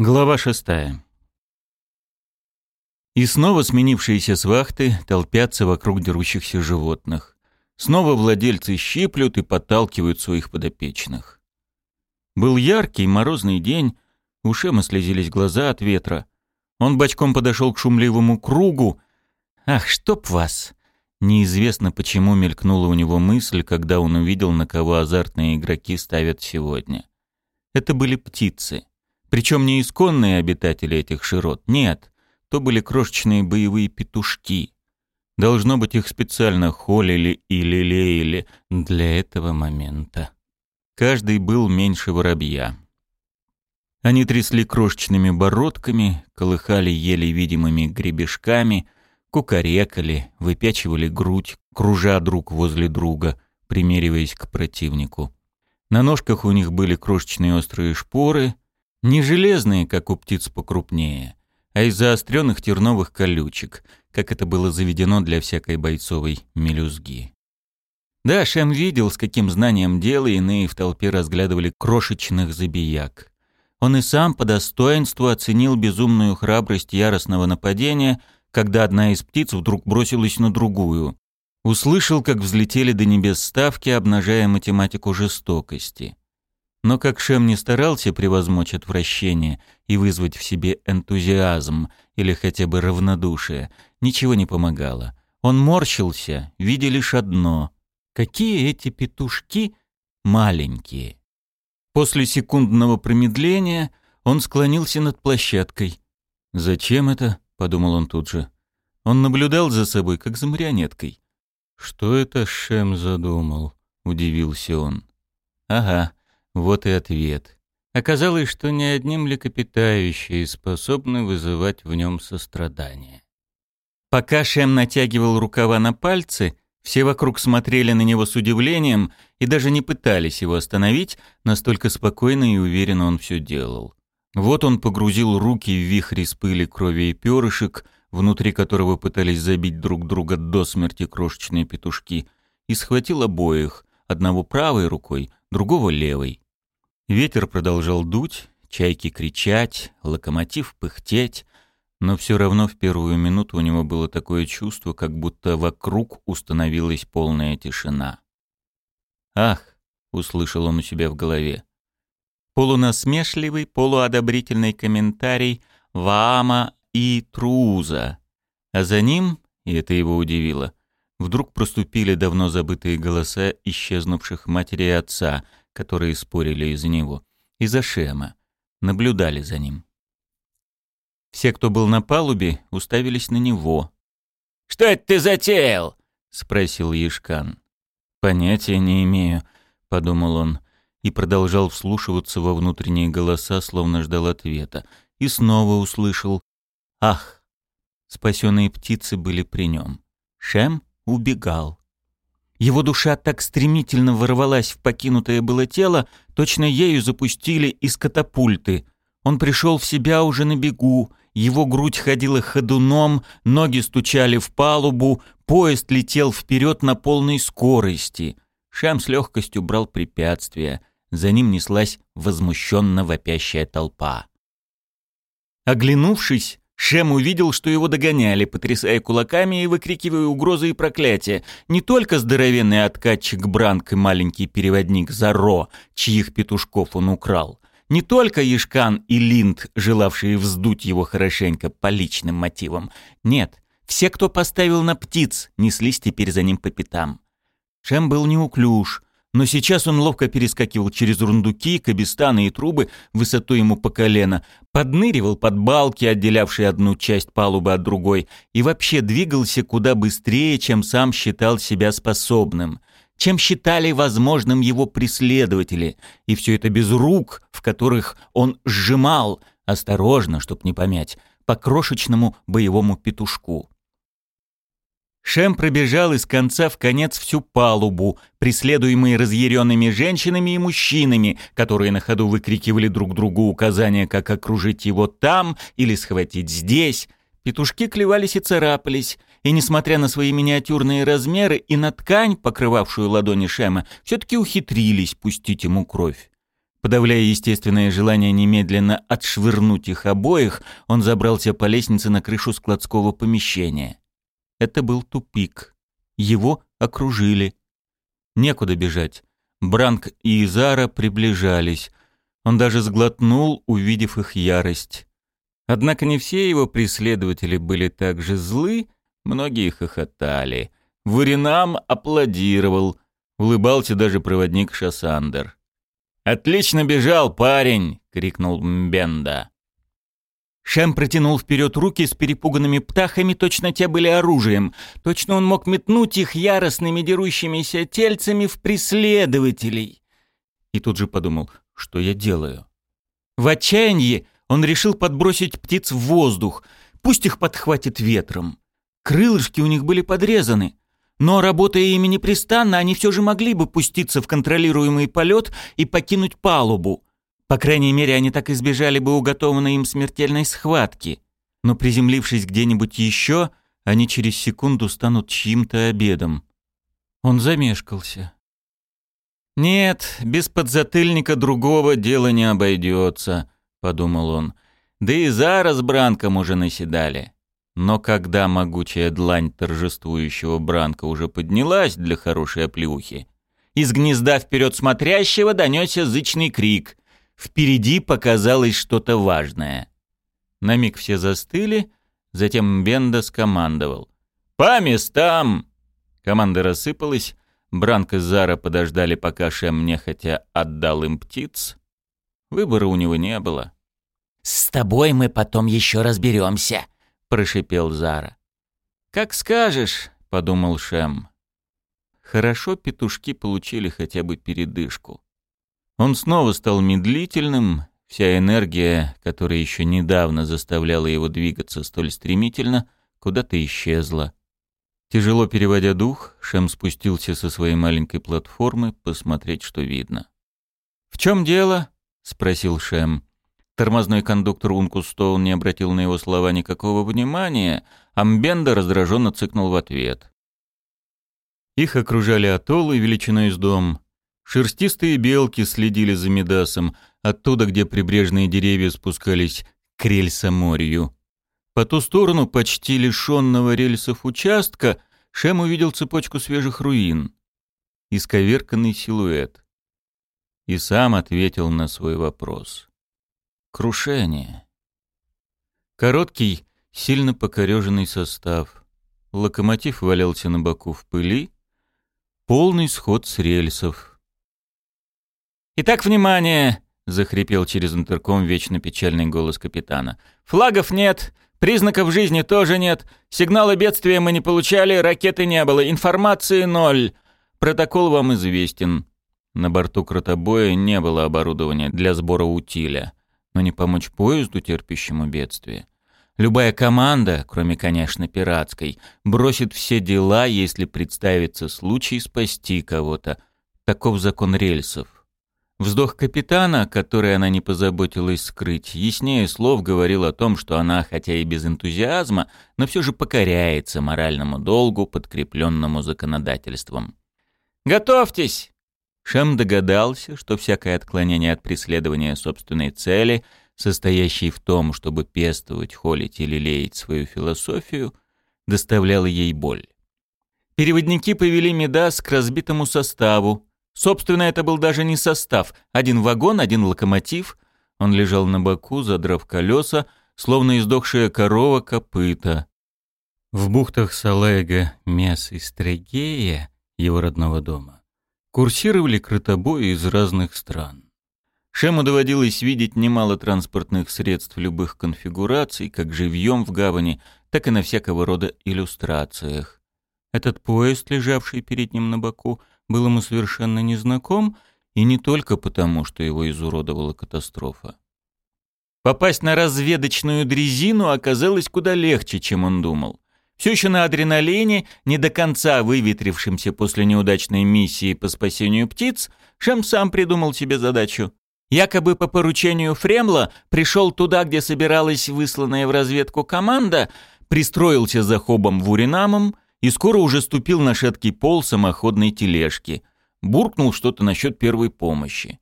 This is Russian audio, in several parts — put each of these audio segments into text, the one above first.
Глава шестая. И снова сменившиеся свахты толпятся вокруг дерущихся животных. Снова владельцы щиплют и подталкивают своих подопечных. Был яркий морозный день, у Шема слезились глаза от ветра. Он бочком подошел к шумливому кругу. «Ах, чтоб вас!» Неизвестно, почему мелькнула у него мысль, когда он увидел, на кого азартные игроки ставят сегодня. Это были птицы. Причем не исконные обитатели этих широт, нет, то были крошечные боевые петушки. Должно быть, их специально холили и лелеяли для этого момента. Каждый был меньше воробья. Они трясли крошечными бородками, колыхали еле видимыми гребешками, кукарекали, выпячивали грудь, кружа друг возле друга, примериваясь к противнику. На ножках у них были крошечные острые шпоры — не железные, как у птиц покрупнее, а из заостренных терновых колючек, как это было заведено для всякой бойцовой мелюзги. Да, Шем видел, с каким знанием дела иные в толпе разглядывали крошечных забияк. Он и сам по достоинству оценил безумную храбрость яростного нападения, когда одна из птиц вдруг бросилась на другую. Услышал, как взлетели до небес ставки, обнажая математику жестокости. Но как Шем не старался превозмочь отвращение и вызвать в себе энтузиазм или хотя бы равнодушие, ничего не помогало. Он морщился, видя лишь одно — какие эти петушки маленькие. После секундного промедления он склонился над площадкой. «Зачем это?» — подумал он тут же. Он наблюдал за собой, как за марионеткой. «Что это Шем задумал?» — удивился он. «Ага, вот и ответ. Оказалось, что ни одни млекопитающие способны вызывать в нем сострадание. Пока Шем натягивал рукава на пальцы, все вокруг смотрели на него с удивлением и даже не пытались его остановить, настолько спокойно и уверенно он все делал. Вот он погрузил руки в вихрь из пыли, крови и перышек, внутри которого пытались забить друг друга до смерти крошечные петушки, и схватил обоих, одного правой рукой, другого левой. Ветер продолжал дуть, чайки кричать, локомотив пыхтеть, но все равно в первую минуту у него было такое чувство, как будто вокруг установилась полная тишина. «Ах!» — услышал он у себя в голове. Полунасмешливый, полуодобрительный комментарий Ваама и Труза. А за ним, и это его удивило, вдруг проступили давно забытые голоса исчезнувших матери и отца — которые спорили из-за него, из-за Шема, наблюдали за ним. Все, кто был на палубе, уставились на него. «Что это ты затеял?» — спросил Ешкан. «Понятия не имею», — подумал он, и продолжал вслушиваться во внутренние голоса, словно ждал ответа, и снова услышал «Ах!» Спасенные птицы были при нем. Шем убегал. Его душа так стремительно ворвалась в покинутое было тело, точно ею запустили из катапульты. Он пришел в себя уже на бегу, его грудь ходила ходуном, ноги стучали в палубу, поезд летел вперед на полной скорости. Шам с легкостью брал препятствия, за ним неслась возмущенно вопящая толпа. Оглянувшись, Шем увидел, что его догоняли, потрясая кулаками и выкрикивая угрозы и проклятия. Не только здоровенный откатчик Бранк и маленький переводник Заро, чьих петушков он украл. Не только Ешкан и Линд, желавшие вздуть его хорошенько по личным мотивам. Нет, все, кто поставил на птиц, неслись теперь за ним по пятам. Шем был неуклюж, но сейчас он ловко перескакивал через рундуки, кабестаны и трубы высотой ему по колено, подныривал под балки, отделявшие одну часть палубы от другой, и вообще двигался куда быстрее, чем сам считал себя способным, чем считали возможным его преследователи, и все это без рук, в которых он сжимал, осторожно, чтоб не помять, по крошечному боевому петушку. Шем пробежал из конца в конец всю палубу, преследуемый разъяренными женщинами и мужчинами, которые на ходу выкрикивали друг другу указания, как окружить его там или схватить здесь. Петушки клевались и царапались, и, несмотря на свои миниатюрные размеры и на ткань, покрывавшую ладони Шема, все-таки ухитрились пустить ему кровь. Подавляя естественное желание немедленно отшвырнуть их обоих, он забрался по лестнице на крышу складского помещения. Это был тупик. Его окружили. Некуда бежать. Бранк и Изара приближались. Он даже сглотнул, увидев их ярость. Однако не все его преследователи были так же злы, многие хохотали. Варинам аплодировал, улыбался даже проводник Шассандер. «Отлично бежал, парень!» — крикнул Мбенда. Шем протянул вперед руки с перепуганными птахами, точно те были оружием. Точно он мог метнуть их яростными дерущимися тельцами в преследователей. И тут же подумал, что я делаю. В отчаянии он решил подбросить птиц в воздух, пусть их подхватит ветром. Крылышки у них были подрезаны. Но, работая ими непрестанно, они все же могли бы пуститься в контролируемый полет и покинуть палубу. По крайней мере, они так избежали бы уготованной им смертельной схватки. Но приземлившись где-нибудь еще, они через секунду станут чьим-то обедом. Он замешкался. «Нет, без подзатыльника другого дела не обойдется», — подумал он. «Да и за с Бранком уже наседали». Но когда могучая длань торжествующего Бранка уже поднялась для хорошей оплеухи, из гнезда вперед смотрящего донесся зычный крик. Впереди показалось что-то важное. На миг все застыли, затем Бенда скомандовал. «По местам!» Команда рассыпалась, Бранк и Зара подождали, пока Шем нехотя отдал им птиц. Выбора у него не было. «С тобой мы потом еще разберемся», — прошипел Зара. «Как скажешь», — подумал Шем. Хорошо петушки получили хотя бы передышку. Он снова стал медлительным, вся энергия, которая еще недавно заставляла его двигаться столь стремительно, куда-то исчезла. Тяжело переводя дух, Шем спустился со своей маленькой платформы посмотреть, что видно. «В чем дело?» — спросил Шем. Тормозной кондуктор Ункустоун не обратил на его слова никакого внимания, а Мбенда раздраженно цыкнул в ответ. Их окружали атоллы величиной с дом. Шерстистые белки следили за Медасом, оттуда, где прибрежные деревья спускались к рельсоморью. По ту сторону почти лишенного рельсов участка Шем увидел цепочку свежих руин. Исковерканный силуэт. И сам ответил на свой вопрос. Крушение. Короткий, сильно покореженный состав. Локомотив валялся на боку в пыли. Полный сход с рельсов. «Итак, внимание!» — захрипел через интерком вечно печальный голос капитана. «Флагов нет, признаков жизни тоже нет, сигнала бедствия мы не получали, ракеты не было, информации ноль. Протокол вам известен». На борту кротобоя не было оборудования для сбора утиля но не помочь поезду, терпящему бедствие. Любая команда, кроме, конечно, пиратской, бросит все дела, если представится случай спасти кого-то. Таков закон рельсов. Вздох капитана, который она не позаботилась скрыть, яснее слов говорил о том, что она, хотя и без энтузиазма, но все же покоряется моральному долгу, подкрепленному законодательством. «Готовьтесь!» Шем догадался, что всякое отклонение от преследования собственной цели, состоящей в том, чтобы пестовать, холить или леять свою философию, доставляло ей боль. Переводники повели Медас к разбитому составу. Собственно, это был даже не состав. Один вагон, один локомотив. Он лежал на боку, задрав колеса, словно издохшая корова копыта. В бухтах Салега, Мес и Стрегея, его родного дома, курсировали кротобои из разных стран. Шему доводилось видеть немало транспортных средств любых конфигураций, как живьем в гавани, так и на всякого рода иллюстрациях. Этот поезд, лежавший перед ним на боку, был ему совершенно незнаком, и не только потому, что его изуродовала катастрофа. Попасть на разведочную дрезину оказалось куда легче, чем он думал. Все еще на адреналине, не до конца выветрившимся после неудачной миссии по спасению птиц, Шем сам придумал себе задачу. Якобы по поручению Фремла пришел туда, где собиралась высланная в разведку команда, пристроился за хобом Вуринамом и скоро уже ступил на шаткий пол самоходной тележки. Буркнул что-то насчет первой помощи.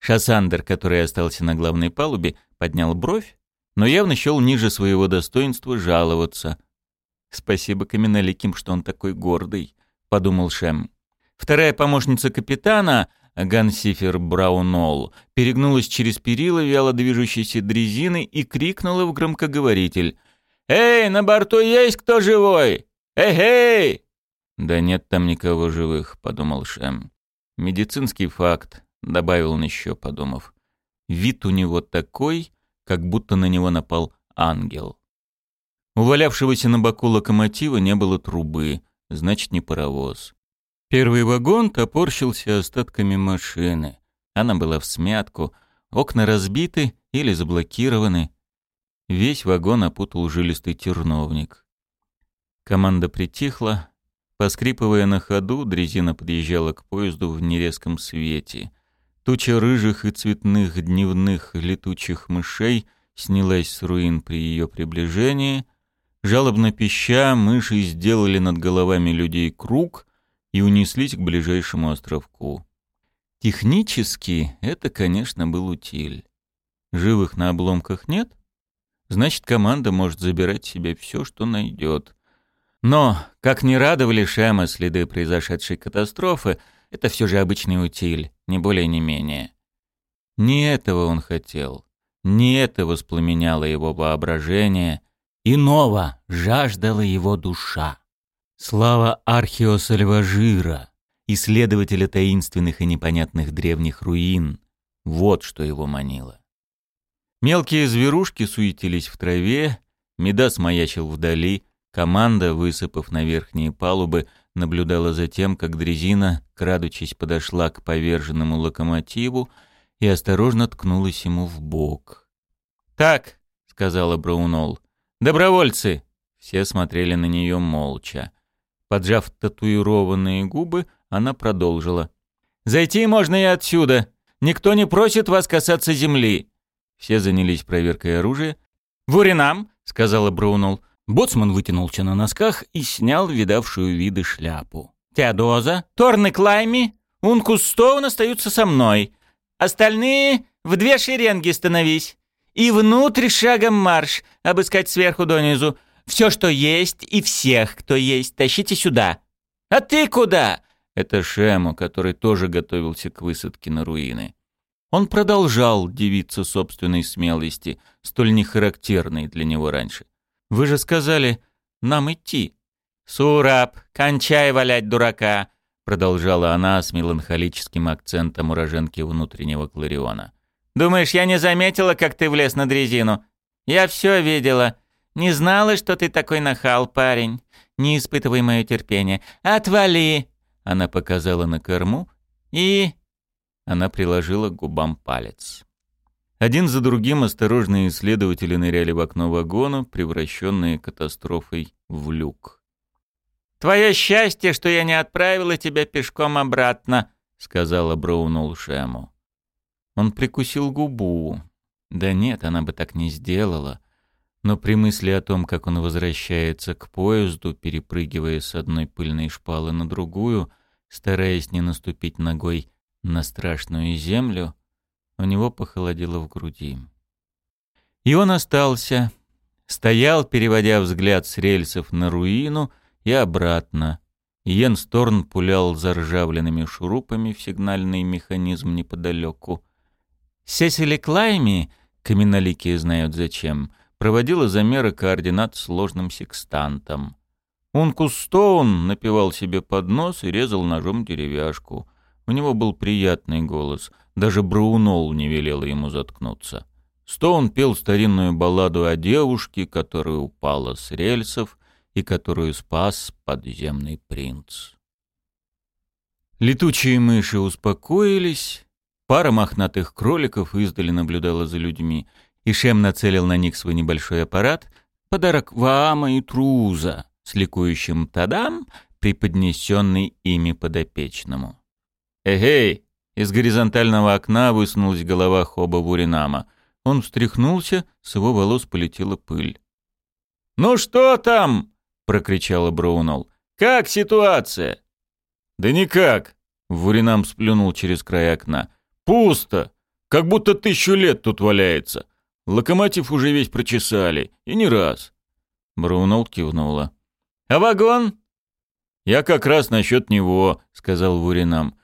Шассандер, который остался на главной палубе, поднял бровь, но явно счел ниже своего достоинства жаловаться. «Спасибо каменоликим, что он такой гордый», — подумал Шем. Вторая помощница капитана, Гансифер Браунолл, перегнулась через перила вяло движущейся дрезины и крикнула в громкоговоритель. «Эй, на борту есть кто живой? Эй-эй!» «Да нет там никого живых», — подумал Шем. «Медицинский факт», — добавил он еще, подумав. «Вид у него такой, как будто на него напал ангел». У валявшегося на боку локомотива не было трубы, значит, не паровоз. Первый вагон топорщился остатками машины. Она была в смятку, окна разбиты или заблокированы. Весь вагон опутал жилистый терновник. Команда притихла. Поскрипывая на ходу, дрезина подъезжала к поезду в нерезком свете. Туча рыжих и цветных дневных летучих мышей снялась с руин при ее приближении. Жалобно пища, мыши сделали над головами людей круг — и унеслись к ближайшему островку. Технически это, конечно, был утиль. Живых на обломках нет? Значит, команда может забирать себе все, что найдет. Но, как не радовали Шема следы произошедшей катастрофы, это все же обычный утиль, не более не менее. Не этого он хотел. Не это воспламеняло его воображение. Иного жаждала его душа. Слава Архиоса Льважира, исследователя таинственных и непонятных древних руин. Вот что его манило. Мелкие зверушки суетились в траве, Медас маячил вдали, команда, высыпав на верхние палубы, наблюдала за тем, как дрезина, крадучись, подошла к поверженному локомотиву и осторожно ткнулась ему в бок. «Так», — сказала Браунол, — «добровольцы!» Все смотрели на нее молча. Поджав татуированные губы, она продолжила. «Зайти можно и отсюда. Никто не просит вас касаться земли». Все занялись проверкой оружия. «Вуринам», — сказала Браунул. Боцман вытянулся на носках и снял видавшую виды шляпу. «Теодоза, Торн и Клайми, Ункус Стоун остаются со мной. Остальные в две шеренги становись. И внутрь шагом марш, обыскать сверху донизу. Все, что есть, и всех, кто есть, тащите сюда. А ты куда?» Это Шему, который тоже готовился к высадке на руины. Он продолжал дивиться собственной смелости, столь нехарактерной для него раньше. «Вы же сказали, нам идти». «Сураб, кончай валять дурака», — продолжала она с меланхолическим акцентом уроженки внутреннего Клариона. «Думаешь, я не заметила, как ты влез на дрезину? Я все видела. Не знала, что ты такой нахал, парень. Не испытывай мое терпение. Отвали!» Она показала на корму и... Она приложила к губам палец. Один за другим осторожные исследователи ныряли в окно вагона, превращенные катастрофой в люк. «Твое счастье, что я не отправила тебя пешком обратно», — сказала Браунул Шему. Он прикусил губу. Да нет, она бы так не сделала но при мысли о том, как он возвращается к поезду, перепрыгивая с одной пыльной шпалы на другую, стараясь не наступить ногой на страшную землю, у него похолодело в груди. И он остался, стоял, переводя взгляд с рельсов на руину и обратно. Йен Торн пулял заржавленными шурупами в сигнальный механизм неподалеку. Сесили Клайми, каменоликие знают зачем — проводила замеры координат сложным секстантом. Ункус Стоун напевал себе под нос и резал ножом деревяшку. У него был приятный голос, даже Браунол не велела ему заткнуться. Стоун пел старинную балладу о девушке, которая упала с рельсов и которую спас подземный принц. Летучие мыши успокоились, пара мохнатых кроликов издали наблюдала за людьми, и Шем нацелил на них свой небольшой аппарат, подарок Ваама и Труза с ликующим «тадам», преподнесенный ими подопечному. «Эгей!» Из горизонтального окна высунулась голова Хоба Вуринама. Он встряхнулся, с его волос полетела пыль. «Ну что там?» — прокричала Браунол. «Как ситуация?» «Да никак!» — Вуринам сплюнул через край окна. «Пусто! Как будто тысячу лет тут валяется. Локомотив уже весь прочесали. И не раз. Браунолд кивнула. «А вагон?» «Я как раз насчет него», — сказал Вуринам.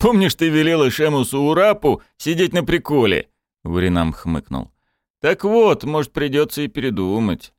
«Помнишь, ты велела Шемусу Урапу сидеть на приколе?» Вуринам хмыкнул. «Так вот, может, придется и передумать».